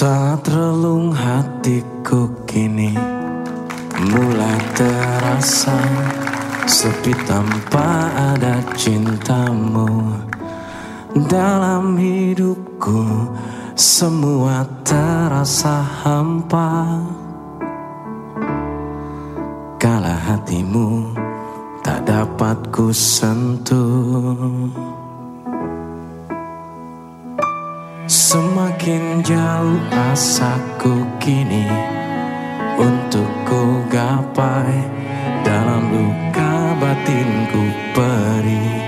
Saat relung hatiku kini mulai terasa sepi tanpa ada cintamu. Dalam hidupku semua terasa hampa. Kala hatimu tak dapat ku sentuh. Semakin jauh asaku kini Untuk ku gapai Dalam luka batinku perih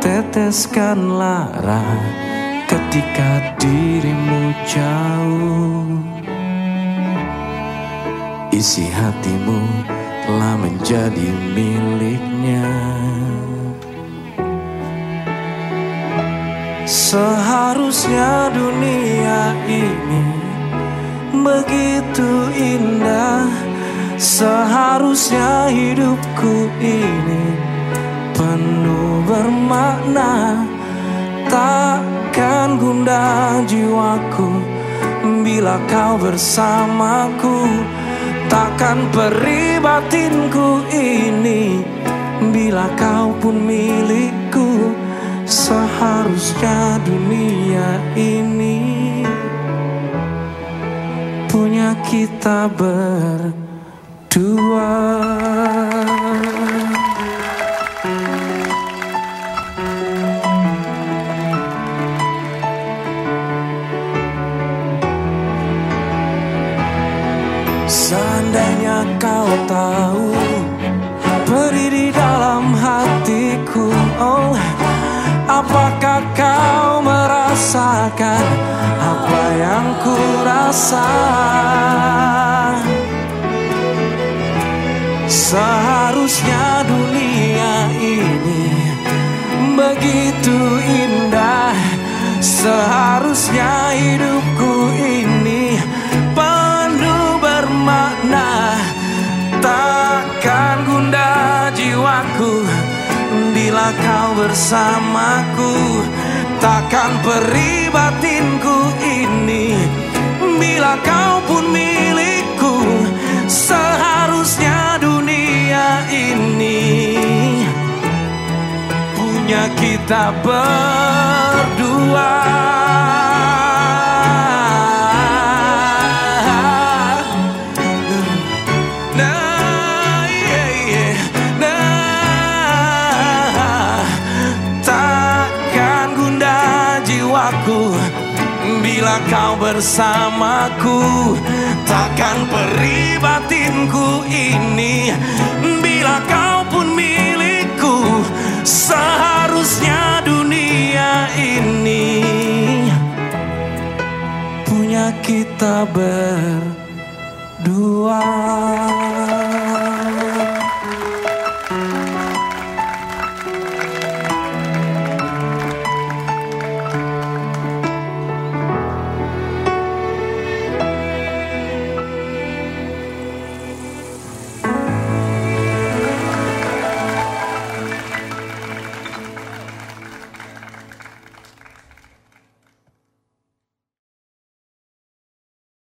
Teteskan lara ketika dirimu jauh. Isi hatimu telah menjadi miliknya Seharusnya dunia ini begitu indah. Seharusnya hidupku ini penuh bermakna. Takkan gundah jiwaku Bila kau bersamaku. Takkan perih batinku ini Bila kau pun milikku Seharusnya dunia ini Punya kita berdua. Seandainya kau tahu merasakan Apa yang ku rasa. Seharusnya dunia ini Begitu indah. Seharusnya hidupku ini penuh bermakna. Takkan gundah jiwaku Bila kau bersamaku Takkan perih batinku ini. Bila kau pun milikku Seharusnya dunia ini Punya kita berdua jiwaku bila kau bersamaku. Takkan perih batinku ini bila kau pun milikku. Seharusnya dunia ini punya kita berdua.